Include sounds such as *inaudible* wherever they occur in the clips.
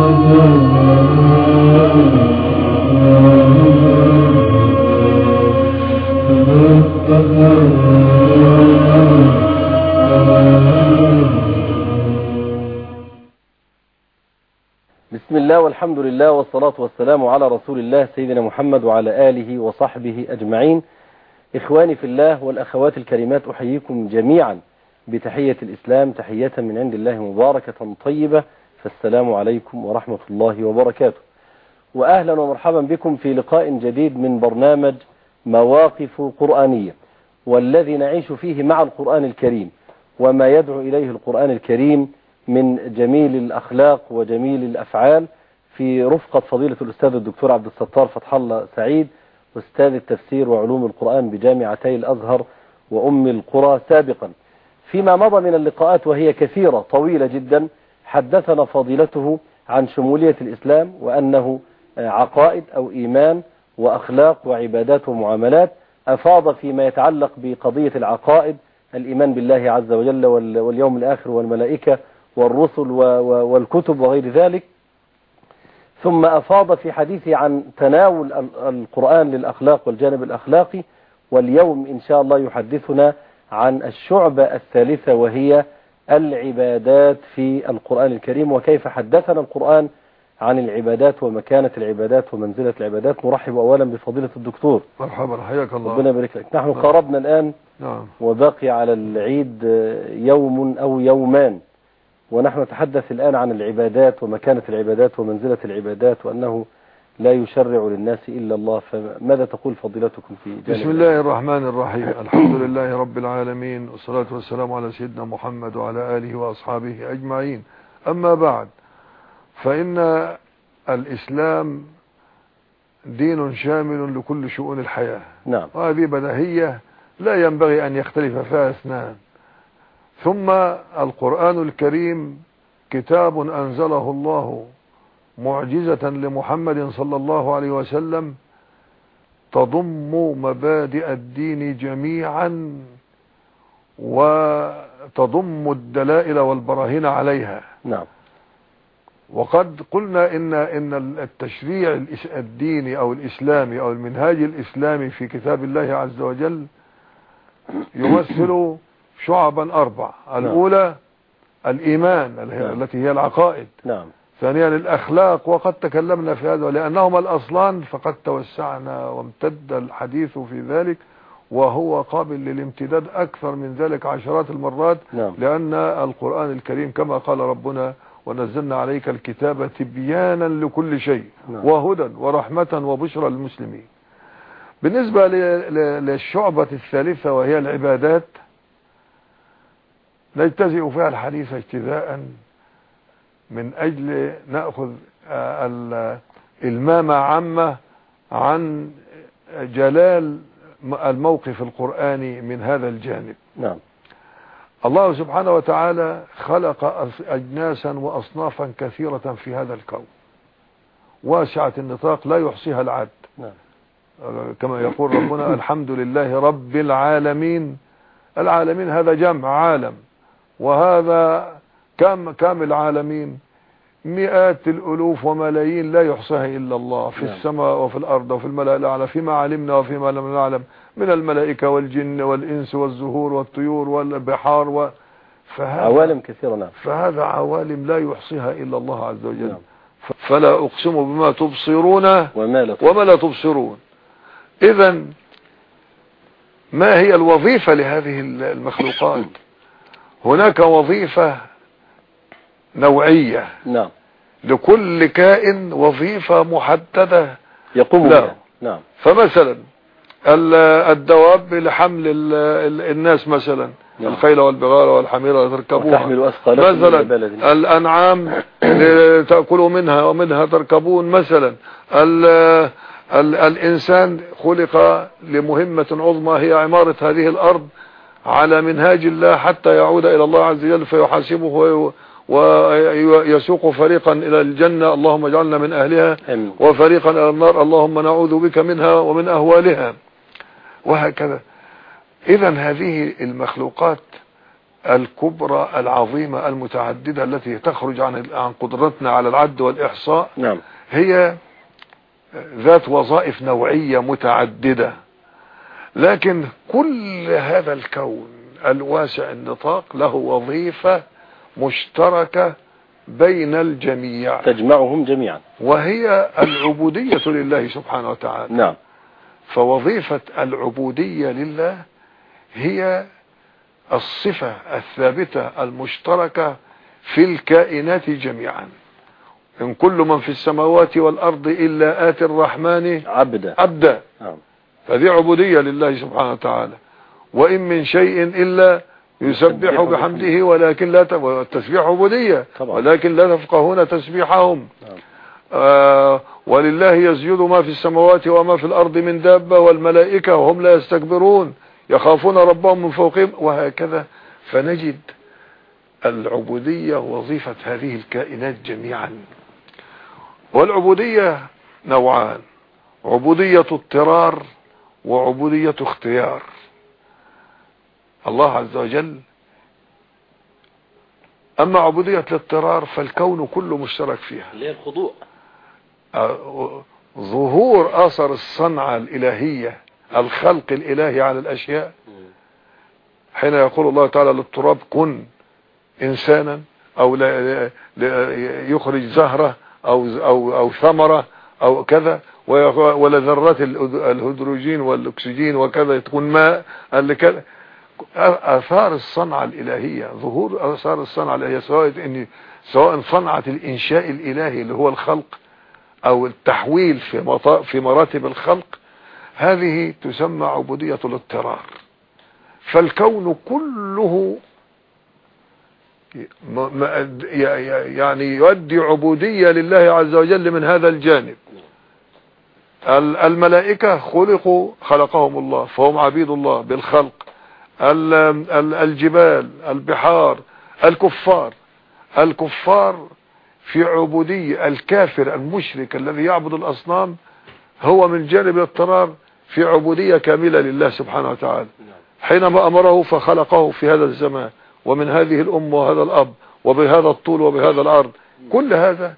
بسم الله والحمد لله والصلاة والسلام على رسول الله سيدنا محمد وعلى آله وصحبه أجمعين. إخواني في الله والأخوات الكريمات أحييكم جميعا بتحية الإسلام تحية من عند الله مباركة طيبة. فالسلام عليكم ورحمة الله وبركاته. وأهلا ومرحبا بكم في لقاء جديد من برنامج مواقف قرآنية والذي نعيش فيه مع القرآن الكريم وما يدعو إليه القرآن الكريم من جميل الأخلاق وجميل الأفعال. في رفقة فضيلة الأستاذ الدكتور عبد الستار فتح الله سعيد أستاذ التفسير وعلوم القرآن بجامعتي الأزهر وأم القرى سابقا. فيما مضى من اللقاءات وهي كثيرة طويلة جدا حدثنا فضيلته عن شمولية الإسلام وأنه عقائد أو إيمان وأخلاق وعبادات ومعاملات أفاض فيما يتعلق بقضية العقائد الإيمان بالله عز وجل واليوم الآخر والملائكة والرسل والكتب وغير ذلك. ثم أفاض في حديثه عن تناول القرآن للأخلاق والجانب الأخلاقي واليوم إن شاء الله يحدثنا عن الشعبة الثالثة وهي العبادات في القرآن الكريم وكيف حدثنا القرآن عن العبادات ومكانة العبادات ومنزلة العبادات. نرحب أولا بفضيلة الدكتور. مرحبا حياك الله. ربنا يبارك لك. نحن قربنا الآن نعم. وبقي على العيد يوم أو يومان ونحن نتحدث الآن عن العبادات ومكانة العبادات ومنزلة العبادات وأنه لا يشرع للناس إلا الله فماذا تقول فضيلتكم في جانب بسم الله الرحمن الرحيم. *clears throat* الحمد لله رب العالمين والصلاة والسلام على سيدنا محمد وعلى آله وأصحابه أجمعين. أما بعد فإن الإسلام دين شامل لكل شؤون الحياة. نعم. وهذه بدهية لا ينبغي أن يختلف فيها اثنان ثم القرآن الكريم كتاب أنزله الله معجزة لمحمد صلى الله عليه وسلم تضم مبادئ الدين جميعا وتضم الدلائل والبراهين عليها. نعم. وقد قلنا إن إن التشريع الديني أو الاسلامي أو المنهاج الإسلامي في كتاب الله عز وجل يمثل شعبا أربع الأولى الإيمان نعم. التي هي العقائد. نعم. ثانيا الأخلاق وقد تكلمنا في هذا لأنهما الأصلان فقد توسعنا وامتد الحديث في ذلك وهو قابل للامتداد أكثر من ذلك عشرات المرات نعم. لأن القرآن الكريم كما قال ربنا ونزلنا عليك الكتاب تبيانا لكل شيء نعم. وهدى ورحمة وبشرى للمسلمين بالنسبة للشعبة الثالثة وهي العبادات نجتزئ فيها الحديث اجتزاء من أجل نأخذ آه، ال- المامة عامة عن جلال الموقف القرآني من هذا الجانب. نعم. الله سبحانه وتعالى خلق أجناسا وأصنافا كثيرة في هذا الكون. واسعة النطاق لا يحصيها العد نعم. آه، كما يقول ربنا *clears throat* الحمد لله رب العالمين. العالمين هذا جمع عالم. وهذا كم كم العالمين؟ مئات الألوف وملايين لا يحصيها إلا الله في نعم. السماء وفي الأرض وفي الملأ الأعلى فيما علمنا وفيما لم نعلم من الملائكة والجن والإنس والزهور والطيور والبحار و... فهذا عوالم كثيرة نعم. فهذا عوالم لا يحصيها إلا الله عز وجل. نعم. فلا أقسم بما تبصرون وما لا وما لا تبصرون. إذا ما هي الوظيفة لهذه المخلوقات؟ هناك وظيفة نوعية. نعم. لكل كائن وظيفة محددة. يقوم. بها. نعم. فمثلا ال- الدواب لحمل ال- ال- الناس مثلا نعم. الخيل والبغال والحمير تركبوها. وتحمل أثقالكم مثلا الأنعام *coughs* تأكلوا منها ومنها تركبون. مثلا ال ال الإنسان خلق لمهمة عظمى هي عمارة هذه الأرض على منهاج الله حتى يعود إلى الله عز وجل فيحاسبه ويسوق فريقا إلى الجنة اللهم اجعلنا من أهلها آمين. وفريقا إلى النار اللهم نعوذ بك منها ومن أهوالها. وهكذا. إذا هذه المخلوقات الكبرى العظيمة المتعددة التي تخرج عن عن قدرتنا على العد والإحصاء نعم. هي ذات وظائف نوعية متعددة. لكن كل هذا الكون الواسع النطاق له وظيفة مشتركة بين الجميع. تجمعهم جميعا. وهي العبودية لله سبحانه وتعالى. نعم. فوظيفة العبودية لله هي الصفة الثابتة المشتركة في الكائنات جميعا. إن كل من في السماوات والأرض إلا آتي الرحمن عبدا. عبدا. نعم. فدي عبودية لله سبحانه وتعالى. وإن من شيء إلا يسبح بحمده ولكن لا ت... والتسبيح عبودية. ولكن لا تفقهون تسبيحهم. نعم. آه ولله يسجد ما في السماوات وما في الأرض من دابة والملائكة وهم لا يستكبرون. يخافون ربهم من فوقهم وهكذا. فنجد العبودية وظيفة هذه الكائنات جميعا. والعبودية نوعان عبودية اضطرار وعبودية اختيار. الله عز وجل. أما عبودية الاضطرار فالكون كله مشترك فيها. اللي هي الخضوع؟ آه، ظهور أثر الصنعة الإلهية الخلق الإلهي على الأشياء. حين يقول الله تعالى للتراب كن إنسانا أو لا يخرج زهرة أو أو أو ثمرة أو كذا. ويق- ولا ذرات الأد- الهيدروجين والأكسجين وكذا تكون ماء قال لي كذا. آثار الصنعة الإلهية ظهور آثار الصنعة الإلهية سواء إن سواء صنعة الإنشاء الإلهي اللي هو الخلق أو التحويل في في مراتب الخلق هذه تسمى عبودية الاضطرار. فالكون كله يعني يؤدي عبودية لله عز وجل من هذا الجانب. ال- الملائكة خلقوا خلقهم الله فهم عبيد الله بالخلق. ال- ال- الجبال البحار الكفار. الكفار في عبودية الكافر المشرك الذي يعبد الأصنام هو من جانب الاضطرار في عبودية كاملة لله سبحانه وتعالى. حينما أمره فخلقه في هذا الزمان ومن هذه الأم وهذا الأب وبهذا الطول وبهذا العرض. كل هذا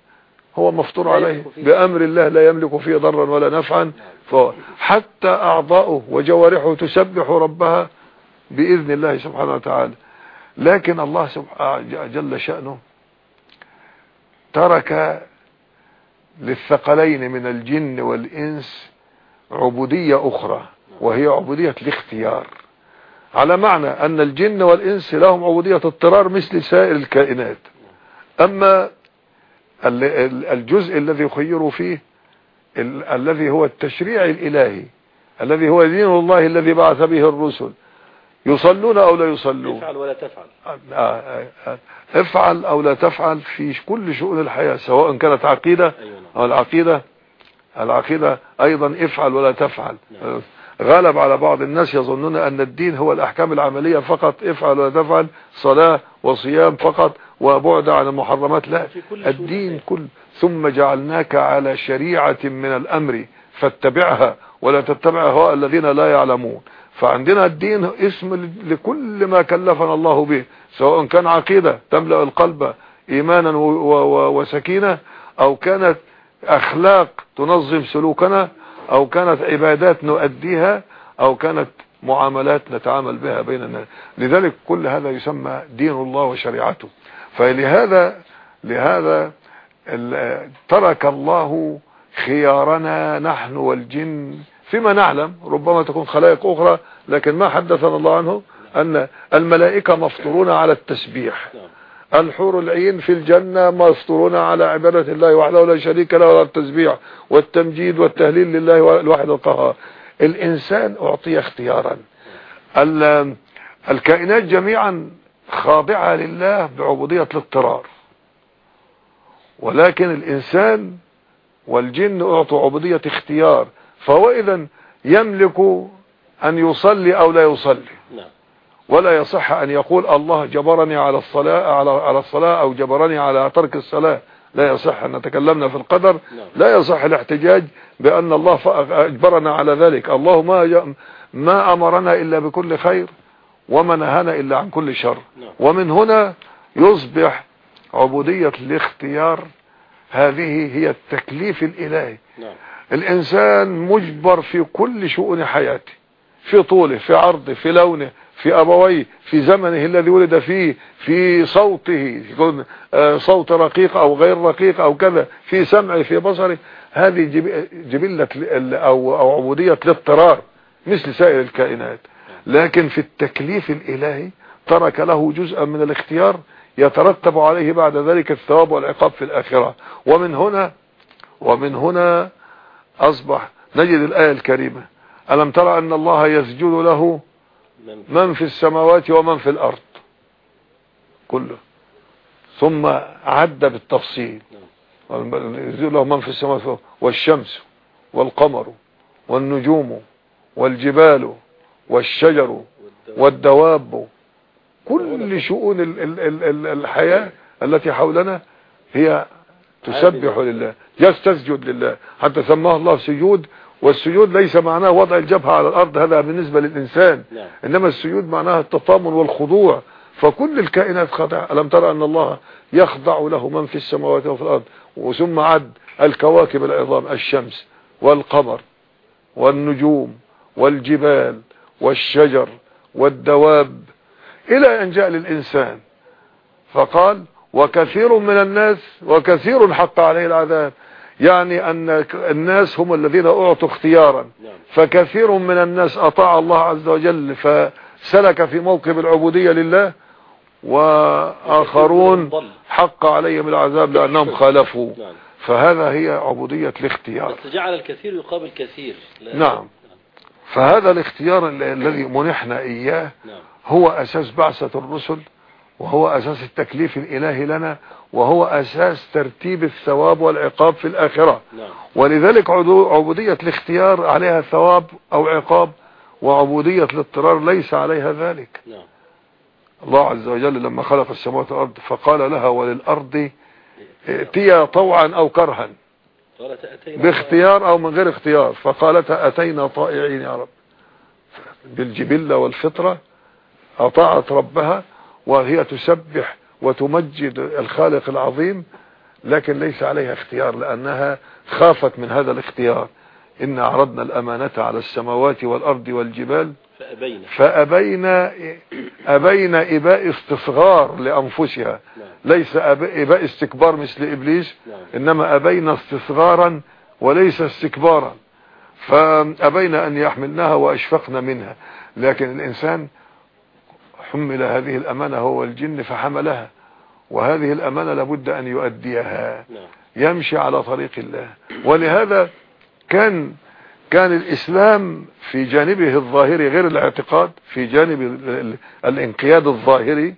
هو مفطور عليه. بأمر الله لا يملك فيه ضرا ولا نفعا. فهو- حتى أعضاؤه وجوارحه تسبح ربها بإذن الله سبحانه وتعالى. لكن الله سبحانه جل شأنه ترك للثقلين من الجن والإنس عبودية أخرى وهي عبودية الاختيار. على معنى أن الجن والإنس لهم عبودية اضطرار مثل سائر الكائنات. ال- الجزء الذي خيروا فيه ال- الذي هو التشريع الإلهي الذي هو دين الله الذي بعث به الرسل يصلون أو لا يصلون افعل ولا تفعل آه، آه، آه. افعل أو لا تفعل في كل شؤون الحياة سواء كانت عقيدة نعم. أو العقيدة العقيدة أيضا افعل ولا تفعل نعم. غالب على بعض الناس يظنون أن الدين هو الأحكام العملية فقط افعل ولا تفعل صلاة وصيام فقط وبعد عن المحرمات لا الدين. كل ثم جعلناك على شريعة من الأمر فاتبعها ولا تتبع هواء الذين لا يعلمون فعندنا الدين اسم لكل ما كلفنا الله به سواء كان عقيدة تملأ القلب إيمانا وسكينة أو كانت أخلاق تنظم سلوكنا أو كانت عبادات نؤديها أو كانت معاملات نتعامل بها بين الناس. لذلك كل هذا يسمى دين الله وشريعته. فلهذا لهذا ترك الله خيارنا نحن والجن فيما نعلم ربما تكون خلائق أخرى لكن ما حدثنا الله عنه أن الملائكة مفطورون على التسبيح. الحور العين في الجنة مفطورون على عبادة الله وحده لا شريك له ولا التسبيح والتمجيد والتهليل لله الواحد القهار. الإنسان أعطي اختيارا. ال- الكائنات جميعا خاضعة لله بعبودية الاضطرار. ولكن الإنسان والجن أعطوا عبودية اختيار. فهو إذا يملك أن يصلي أو لا يصلي. نعم. ولا يصح أن يقول الله جبرني على الصلاة على على الصلاة أو جبرني على ترك الصلاة. لا يصح أن تكلمنا في القدر. نعم. لا يصح الاحتجاج بأن الله أجبرنا على ذلك. الله ما ما أمرنا إلا بكل خير وما نهانا إلا عن كل شر. نعم. ومن هنا يصبح عبودية الاختيار. هذه هي التكليف الإلهي. الإنسان مجبر في كل شؤون حياته في طوله في عرضه في لونه في أبويه في زمنه الذي ولد فيه في صوته يكون آه، صوت رقيق أو غير رقيق أو كذا في سمعه في بصره. هذه جب- جبلة ال- أو, أو عبودية الاضطرار مثل سائر الكائنات. لكن في التكليف الإلهي ترك له جزءا من الاختيار يترتب عليه بعد ذلك الثواب والعقاب في الآخرة. ومن هنا ومن هنا أصبح نجد الآية الكريمة. ألم ترى أن الله يسجد له من في السماوات ومن في الأرض؟ كله. ثم عد بالتفصيل. يسجد له من في السماوات والشمس والقمر والنجوم والجبال والشجر والدواب. كل شؤون ال ال ال ال الحياة التي حولنا هي تسبح لله يستسجد لله. حتى سماه الله سجود والسجود ليس معناه وضع الجبهة على الأرض هذا بالنسبة للإنسان. نعم. إنما السجود معناها التطامن والخضوع. فكل الكائنات خاضعة ألم ترى أن الله يخضع له من في السماوات وفي الأرض؟ وثم عد الكواكب العظام الشمس والقمر والنجوم والجبال والشجر والدواب إلى أن جاء للإنسان. فقال وكثير من الناس وكثير حق عليه العذاب. يعني أن الناس هم الذين أعطوا اختيارا. نعم. فكثير من الناس أطاع الله عز وجل فسلك في موكب العبودية لله وآخرون. حق عليهم العذاب لأنهم خالفوا. نعم. فهذا هي عبودية الاختيار. بس جعل الكثير يقابل كثير. نعم. فهذا الاختيار ال- الذي منحنا إياه نعم. هو أساس بعثة الرسل وهو أساس التكليف الإلهي لنا وهو أساس ترتيب الثواب والعقاب في الآخرة. نعم. ولذلك عبودية الاختيار عليها ثواب أو عقاب وعبودية الاضطرار ليس عليها ذلك. نعم. الله عز وجل لما خلق السماوات والأرض فقال لها وللأرض ائتيا طوعا أو كرها. باختيار أو من غير اختيار. فقالتا أتينا طائعين يا رب. بالجبلة والفطرة أطاعت ربها وهي تسبح وتمجد الخالق العظيم لكن ليس عليها اختيار لأنها خافت من هذا الاختيار. إن عرضنا الأمانة على السماوات والأرض والجبال فأبينا. فأبين أبين إباء استصغار لأنفسها. نعم. ليس إباء استكبار مثل إبليس نعم. إنما أبين استصغارا وليس استكبارا. فأبين أن يحملناها وأشفقن منها. لكن الإنسان حمل هذه الأمانة هو الجن فحملها وهذه الأمانة لابد أن يؤديها. نعم. يمشي على طريق الله. ولهذا كان كان الإسلام في جانبه الظاهري غير الاعتقاد في جانب ال- ال- الانقياد الظاهري.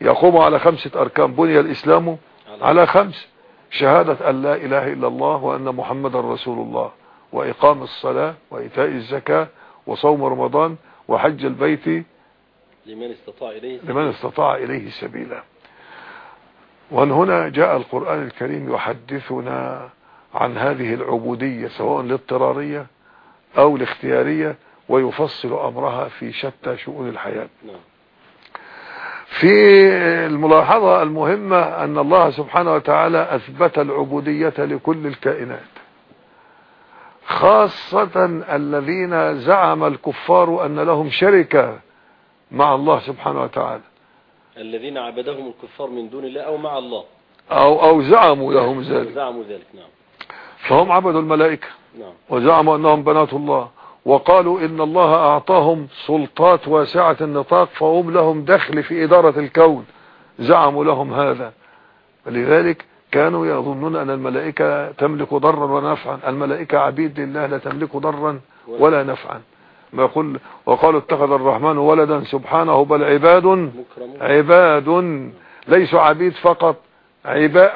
يقوم على خمسة أركان. بني الإسلام على خمس. شهادة أن لا إله إلا الله وأن محمد رسول الله وإقام الصلاة وإيتاء الزكاة وصوم رمضان وحج البيت لمن استطاع إليه لمن استطاع إليه سبيلا. ومن هنا جاء القرآن الكريم يحدثنا عن هذه العبودية سواء الاضطرارية أو الاختيارية ويفصل أمرها في شتى شؤون الحياة. نعم. في الملاحظة المهمة أن الله سبحانه وتعالى أثبت العبودية لكل الكائنات. خاصة الذين زعم الكفار أن لهم شركة مع الله سبحانه وتعالى. الذين عبدهم الكفار من دون الله أو مع الله. أو, أو زعموا لهم ذلك. زعموا ذلك نعم. فهم عبدوا الملائكة. نعم. وزعموا أنهم بنات الله. وقالوا إن الله أعطاهم سلطات واسعة النطاق فهم لهم دخل في إدارة الكون. زعموا لهم هذا. لذلك كانوا يظنون أن الملائكة تملك ضرا ونفعا. الملائكة عبيد لله لا تملك ضرا ولا نفعا. يقول وقالوا اتخذ الرحمن ولدا سبحانه بل عباد عباد ليسوا عبيد فقط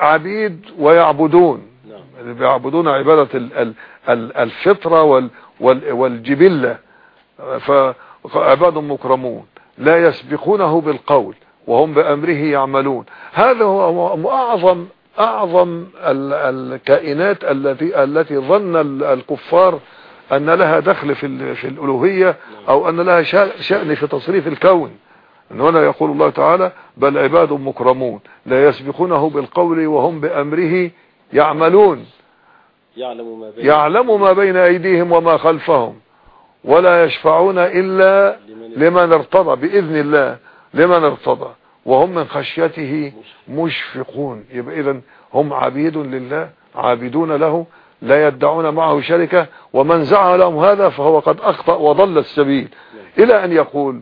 عبيد ويعبدون. نعم. اللي بيعبدون عبادة ال- ال- ال- الفطرة وال- وال- والجبلة. فعباد مكرمون. لا يسبقونه بالقول وهم بأمره يعملون. هذا هو أعظم أعظم ال- الكائنات التي التي ظن ال- الكفار أن لها دخل في في الألوهية أو أن لها شأن في تصريف الكون. إن هنا يقول الله تعالى بل عباد مكرمون لا يسبقونه بالقول وهم بأمره يعملون. يعلم ما بين, يعلم ما بين أيديهم وما خلفهم ولا يشفعون إلا لمن ارتضى بإذن الله لمن ارتضى. وهم من خشيته مشفقون. يبقى إذن هم عبيد لله عابدون له لا يدعون معه شركة ومن زعم لهم هذا فهو قد أخطأ وضل السبيل. إلى أن يقول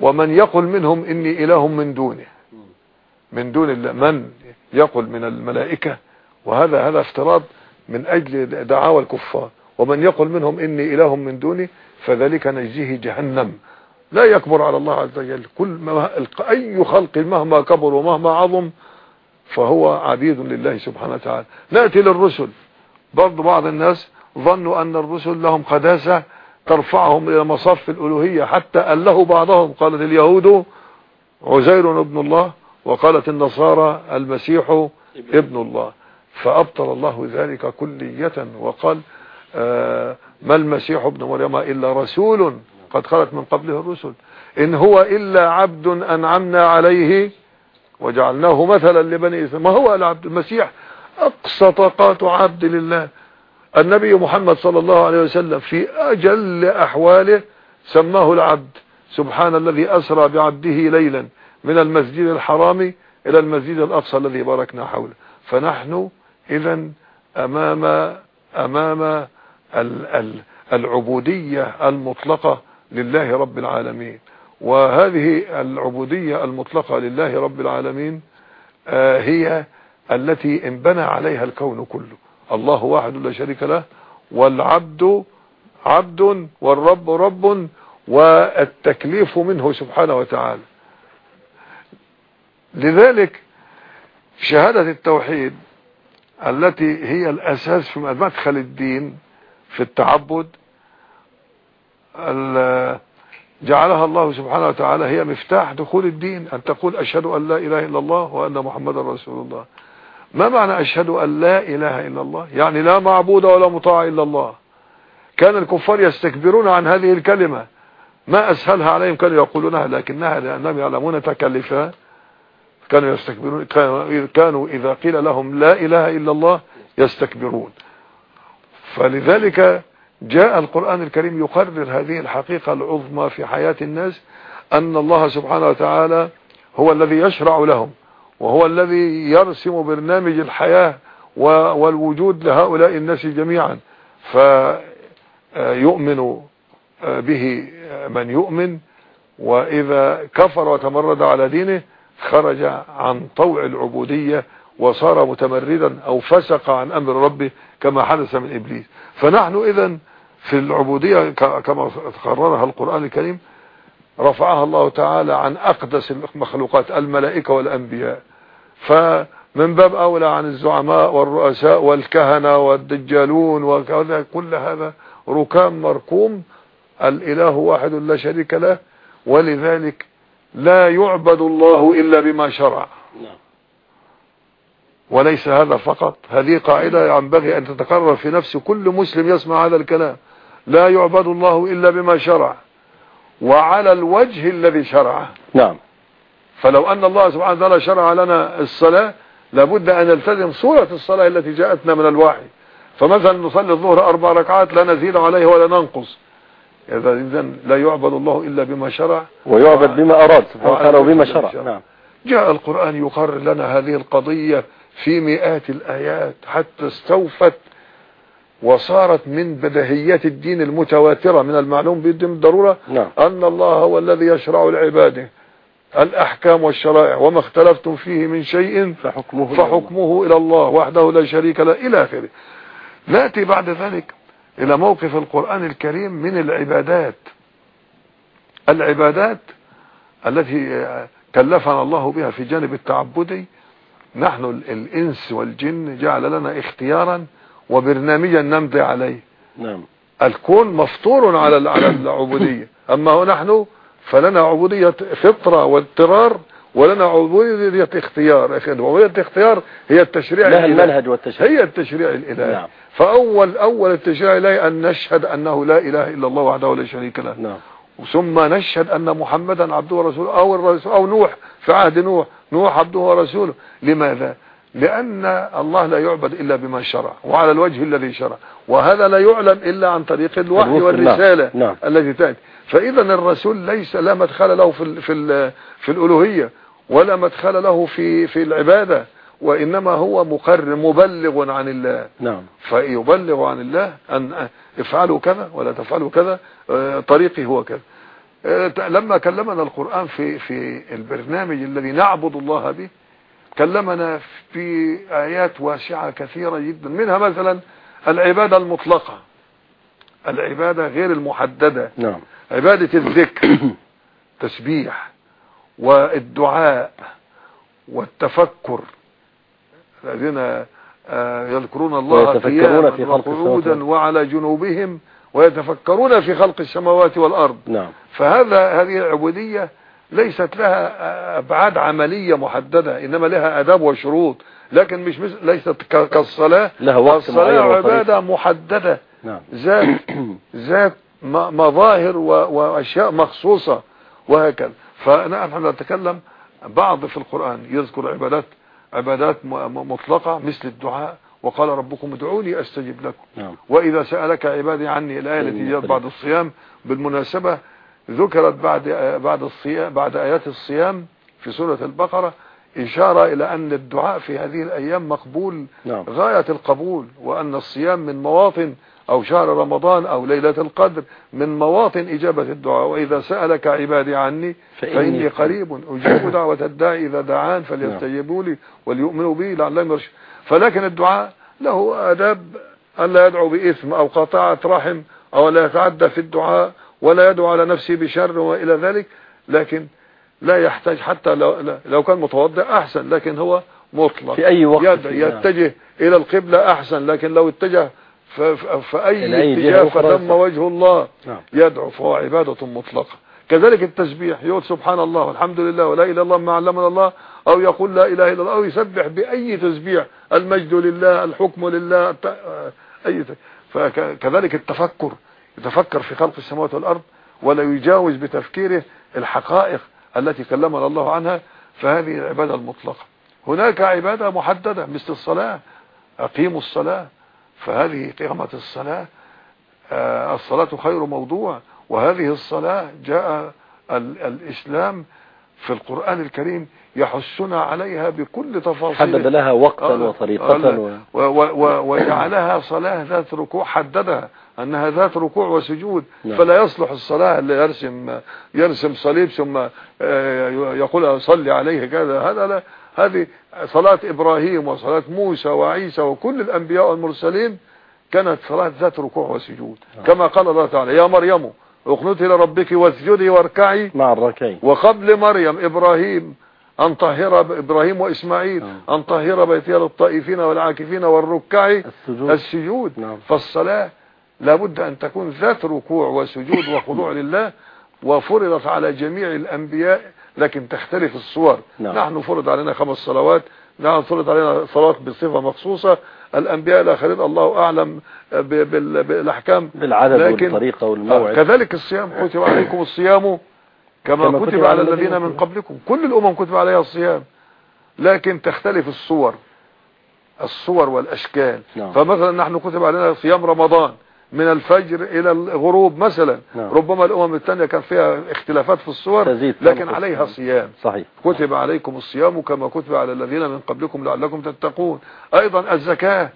ومن يقل منهم إني إله من دونه. من دون الله من يقل من الملائكة. وهذا هذا افتراض من أجل دعاوى الكفار. ومن يقل منهم إني إله من دوني فذلك نجزيه جهنم. لا يكبر على الله عز وجل. كل ما أي خلق مهما كبر ومهما عظم فهو عبيد لله سبحانه وتعالى. نأتي للرسل. برضو بعض الناس ظنوا أن الرسل لهم قداسة ترفعهم إلى مصف الألوهية حتى أله بعضهم. قالت اليهود عزير ابن الله وقالت النصارى المسيح ابن الله. فأبطل الله ذلك كلية وقال آه ما المسيح ابن مريم إلا رسول قد خلت من قبله الرسل. إن هو إلا عبد أنعمنا عليه وجعلناه مثلا لبني إسرائيل. ما هو العبد المسيح أقصى طاقات عبد لله. النبي محمد صلى الله عليه وسلم في أجل أحواله سماه العبد. سبحان الذي أسرى بعبده ليلا من المسجد الحرام إلى المسجد الأقصى الذي باركنا حوله. فنحن إذا أمام أمام العبودية المطلقة لله رب العالمين. وهذه العبودية المطلقة لله رب العالمين آه، هي التي انبنى عليها الكون كله. الله واحد لا شريك له والعبد عبد والرب رب والتكليف منه سبحانه وتعالى. لذلك شهادة التوحيد التي هي الأساس في مدخل الدين في التعبد جعلها الله سبحانه وتعالى هي مفتاح دخول الدين أن تقول أشهد أن لا إله إلا الله وأن محمد رسول الله. ما معنى أشهد أن لا إله إلا الله؟ يعني لا معبود ولا مطاع إلا الله. كان الكفار يستكبرون عن هذه الكلمة. ما أسهلها عليهم؟ كانوا يقولونها لكنها لأنهم يعلمون تكلفها كانوا يستكبرون كانوا إذا قيل لهم لا إله إلا الله يستكبرون. فلذلك جاء القرآن الكريم يقرر هذه الحقيقة العظمى في حياة الناس أن الله سبحانه وتعالى هو الذي يشرع لهم وهو الذي يرسم برنامج الحياة والوجود لهؤلاء الناس جميعا. فيؤمن به من يؤمن وإذا كفر وتمرد على دينه خرج عن طوع العبودية وصار متمردا أو فسق عن أمر ربه كما حدث من إبليس. فنحن إذا في العبودية كما قررها القرآن الكريم رفعها الله تعالى عن أقدس المخلوقات الملائكة والأنبياء. فمن باب أولى عن الزعماء والرؤساء والكهنة والدجالون وكذا كل هذا ركام مركوم. الإله واحد لا شريك له ولذلك لا يعبد الله إلا بما شرع. نعم. وليس هذا فقط. هذه قاعدة ينبغي أن تتكرر في نفس كل مسلم يسمع هذا الكلام. لا يعبد الله إلا بما شرع. وعلى الوجه الذي شرعه. نعم. فلو أن الله سبحانه وتعالى شرع لنا الصلاة لابد أن نلتزم صورة الصلاة التي جاءتنا من الوحي. فمثلا نصلي الظهر أربع ركعات لا نزيد عليه ولا ننقص. إذا لا يعبد الله إلا بما شرع. ويعبد بما أراد سبحانه وتعالى وبما شرع. نعم. جاء القرآن يقرر لنا هذه القضية في مئات الآيات حتى استوفت وصارت من بدهيات الدين المتواترة من المعلوم بالدين بالضرورة نعم. أن الله هو الذي يشرع لعباده. الأحكام والشرائع وما اختلفتم فيه من شيء فحكمه, فحكمه إلى الله وحده لا شريك له إلى آخره. نأتي بعد ذلك إلى موقف القرآن الكريم من العبادات. العبادات التي كلفنا الله بها في جانب التعبدي. نحن الإنس والجن جعل لنا اختيارا وبرنامجا نمضي عليه. نعم. الكون مفطور على على العبودية. أما نحن فلنا عبودية فطرة واضطرار ولنا عبودية اختيار. عبودية اختيار هي التشريع لها. المنهج والتشريع. هي التشريع الإلهي. نعم. فأول أول التشريع الإلهي أن نشهد أنه لا إله إلا الله وحده لا شريك له. نعم. ثم نشهد أن محمدا عبده ورسوله أو الرسول أو نوح في عهد نوح. نوح عبده ورسوله. لماذا؟ لأن الله لا يعبد إلا بما شرع وعلى الوجه الذي شرع وهذا لا يعلم إلا عن طريق الوحي الوحي، والرسالة نعم. التي تأتي. فإذا الرسول ليس لا مدخل له في ال في ال في الألوهية ولا مدخل له في في العبادة وإنما هو مقرر مبلغ عن الله. نعم. فيبلغ عن الله أن افعلوا كذا ولا تفعلوا كذا آه، طريقي هو كذا. آه، لما كلمنا القرآن في في البرنامج الذي نعبد الله به كلمنا في آيات واسعة كثيرة جدا منها مثلا العبادة المطلقة. العبادة غير المحددة. نعم. عبادة الذكر *coughs* تسبيح والدعاء والتفكر. الذين آه، يذكرون الله ويتفكرون قياما في خلق وقعودا السماوات. وعلى جنوبهم ويتفكرون في خلق السماوات والأرض. نعم. فهذا هذه العبودية ليست لها أبعاد عملية محددة إنما لها أداب وشروط لكن مش مثل ليست ك- كالصلاة. لها وقت معين. عبادة محددة نعم. ذات *clears throat* ذات مظاهر وأشياء مخصوصة وهكذا. فنحن نتكلم بعض في القرآن يذكر عبادات عبادات م- م- مطلقة مثل الدعاء وقال ربكم ادعوني أستجب لكم. نعم. وإذا سألك عبادي عني الآية التي جاءت بعد الصيام بالمناسبة ذكرت بعد بعد الصيام بعد آيات الصيام في سورة البقرة إشارة إلى أن الدعاء في هذه الأيام مقبول نعم. غاية القبول وأن الصيام من مواطن أو شهر رمضان أو ليلة القدر من مواطن إجابة الدعاء. وإذا سألك عبادي عني فإني فإني قريب. أجيب *coughs* دعوة الداعي إذا دعان فليستجيبوا لي وليؤمنوا بي لعلهم يرشدون. فلكن الدعاء له آداب ألا يدعو بإثم أو قطاعة رحم أو لا يتعدى في الدعاء ولا يدعو على نفسه بشر وإلى ذلك لكن لا يحتاج حتى لو, لو كان متوضئ أحسن لكن هو مطلق. في أي وقت يتجه إلى القبلة أحسن لكن لو اتجه في أي اتجاه يصح. وجه الله نعم. يدعو فهو عبادة مطلقة. كذلك التسبيح يقول سبحان الله والحمد لله ولا إله إلا الله ما علمنا الله أو يقول لا إله إلا الله أو يسبح بأي تسبيح المجد لله الحكم لله أي فكذلك التفكر. يتفكر في خلق السماوات والأرض ولا يجاوز بتفكيره الحقائق التي كلمنا الله عنها فهذه العبادة المطلقة. هناك عبادة محددة مثل الصلاة أقيموا الصلاة فهذه قيامة الصلاة آه، الصلاة خير موضوع وهذه الصلاة جاء ال الإسلام في القرآن الكريم يحثنا عليها بكل حدد تفاصيل لها وقتا وطريقة وجعلها صلاة ذات ركوع حددها. أنها ذات ركوع وسجود نعم. فلا يصلح الصلاة اللي يرسم يرسم صليب ثم آه، يقول صلي عليه كذا هذا لا هذه صلاة إبراهيم وصلاة موسى وعيسى وكل الأنبياء والمرسلين كانت صلاة ذات ركوع وسجود نعم. كما قال الله تعالى يا مريم اقنتي لربك واسجدي واركعي مع الركعين وقبل مريم إبراهيم أن طهر إبراهيم وإسماعيل نعم. أن طهر بيتي للطائفين والعاكفين والركع السجود السجود نعم. فالصلاة لابد أن تكون ذات ركوع وسجود وخضوع *laughs* لله وفرضت على جميع الأنبياء لكن تختلف الصور. نعم. نحن فرض علينا خمس صلوات نحن فرض علينا صلاة بصفة مخصوصة. الأنبياء الآخرين الله أعلم بالأحكام. بالعدد لكن- والطريقة والموعد. كذلك الصيام كتب عليكم الصيام كما, كما كتب على الذين من قبلكم. كل الأمم كتب عليها الصيام. لكن تختلف الصور الصور والأشكال. نعم. فمثلا نحن كتب علينا صيام رمضان. من الفجر إلى الغروب مثلا. نعم. ربما الأمم الثانية كان فيها اختلافات في الصور لكن. عليها صيام. صحيح. كتب عليكم الصيام كما كتب على الذين من قبلكم لعلكم تتقون. أيضا الزكاة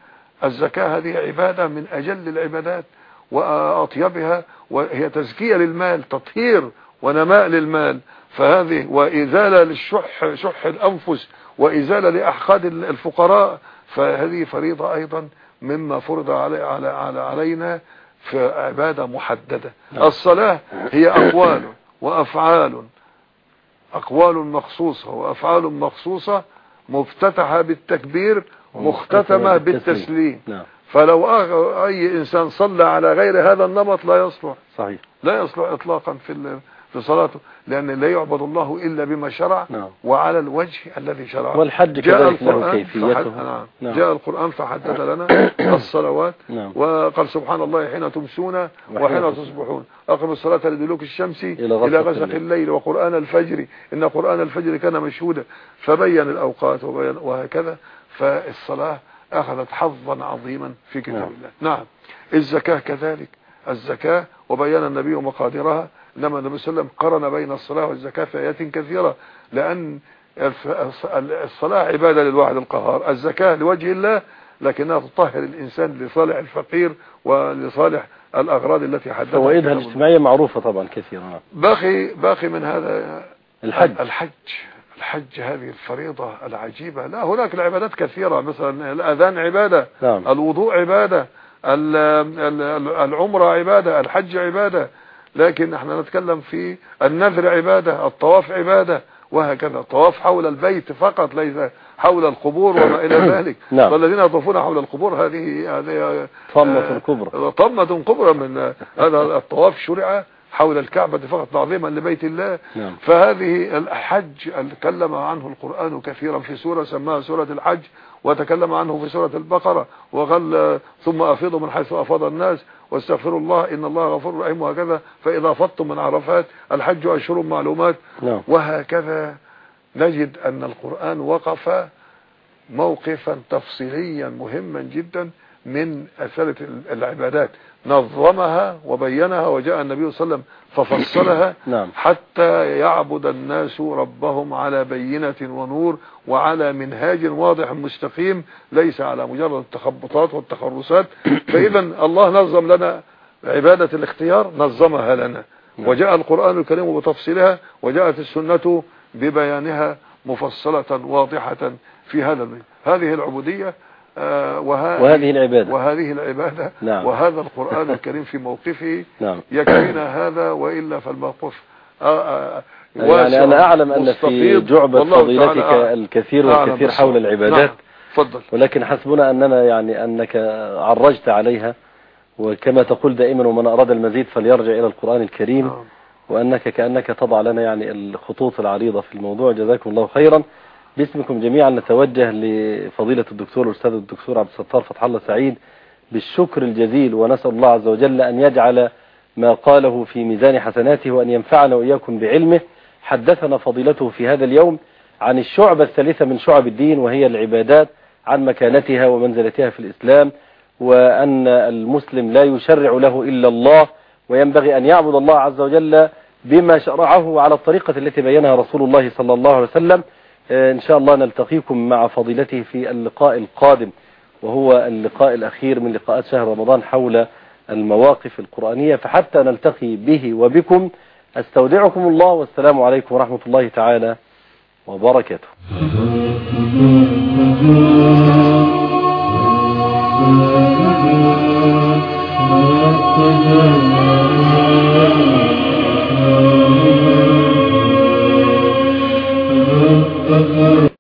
الزكاة هذه عبادة من أجل العبادات وأطيبها وهي تزكية للمال تطهير ونماء للمال. فهذه وإزالة للشح شح الأنفس وإزالة لأحقاد الفقراء فهذه فريضة أيضا مما فرض علي على على علينا في عبادة محددة. نعم. الصلاة هي أقوال وأفعال. أقوال مخصوصة وأفعال مخصوصة مفتتحة بالتكبير مختتمة بالتسليم. نعم. فلو أي إنسان صلى على غير هذا النمط لا يصلح. صحيح. لا يصلح إطلاقا في في صلاته لأن لا يعبد الله إلا بما شرع نعم. وعلى الوجه الذي شرع والحج جاء كذلك له القرآن كيفيته. نعم. نعم. جاء القرآن فحدد *coughs* لنا *coughs* الصلوات نعم. وقال سبحان الله حين تمسون وحين تصبحون أقم الصلاة لدلوك الشمس إلى غسق الليل. الليل وقرآن الفجر إن قرآن الفجر كان مشهودا فبين الأوقات وبين وهكذا فالصلاة أخذت حظا عظيما في كتاب نعم. الله نعم الزكاة كذلك الزكاة وبين النبي مقاديرها إنما النبي صلى الله عليه وسلم قرن بين الصلاة والزكاة في آيات كثيرة لأن الصلاة عبادة للواحد القهار الزكاة لوجه الله لكنها تطهر الإنسان لصالح الفقير ولصالح الأغراض التي حددها فوائدها. الاجتماعية معروفة طبعا كثيرا. باقي باقي من هذا الحج. الحج. الحج هذه الفريضة العجيبة. لا هناك العبادات كثيرة مثلا الأذان عبادة نعم. الوضوء عبادة ال- ال- العمرة عبادة الحج عبادة. لكن إحنا نتكلم في النذر عبادة الطواف عبادة وهكذا. الطواف حول البيت فقط ليس حول القبور وما إلى *coughs* ذلك. نعم. والذين يطوفون حول القبور هذه هذه طمة آه، كبرى طمة كبرى من هذا الطواف شرع حول الكعبة فقط تعظيما لبيت الله. نعم. فهذه الحج تكلم عنه القرآن كثيرا في سورة سماها سورة الحج وتكلم عنه في سورة البقرة وقال ثم أفيضوا من حيث أفاض الناس. واستغفروا الله إن الله غفور رحيم وهكذا. فإذا فضتم من عرفات الحج أشهر معلومات. نعم. وهكذا نجد أن القرآن وقف موقفا تفصيليا مهما جدا من أسئلة العبادات. نظمها وبينها وجاء النبي صلى الله عليه وسلم ففصلها *coughs* نعم. حتى يعبد الناس ربهم على بينة ونور وعلى منهاج واضح مستقيم ليس على مجرد التخبطات والتخرصات. *coughs* فإذا الله نظم لنا عبادة الاختيار نظمها لنا. نعم. وجاء القرآن الكريم بتفصيلها وجاءت السنة ببيانها مفصلة واضحة في هذا هذه العبودية وهذه, وهذه العبادة وهذه العبادة نعم. وهذا القرآن الكريم في موقفه *laughs* نعم يكفينا هذا وإلا فالموقف آه، آه، يعني أنا أعلم أن في. جعبة فضيلتك الكثير أعلم والكثير بالصواب. حول العبادات نعم. تفضل ولكن حسبنا أننا يعني أنك عرجت عليها وكما تقول دائما ومن أراد المزيد فليرجع إلى القرآن الكريم نعم. وأنك كأنك تضع لنا يعني الخطوط العريضة في الموضوع جزاكم الله خيرا باسمكم جميعا نتوجه لفضيلة الدكتور الأستاذ الدكتور عبد الستار فتح الله سعيد بالشكر الجزيل ونسأل الله عز وجل أن يجعل ما قاله في ميزان حسناته وأن ينفعنا وإياكم بعلمه. حدثنا فضيلته في هذا اليوم عن الشعبة الثالثة من شعب الدين وهي العبادات عن مكانتها ومنزلتها في الإسلام وأن المسلم لا يشرع له إلا الله وينبغي أن يعبد الله عز وجل بما شرعه على الطريقة التي بينها رسول الله صلى الله عليه وسلم آه، إن شاء الله نلتقيكم مع فضيلته في اللقاء القادم وهو اللقاء الأخير من لقاءات شهر رمضان حول المواقف القرآنية فحتى نلتقي به وبكم أستودعكم الله والسلام عليكم ورحمة الله تعالى وبركاته Thank *laughs* you. تقر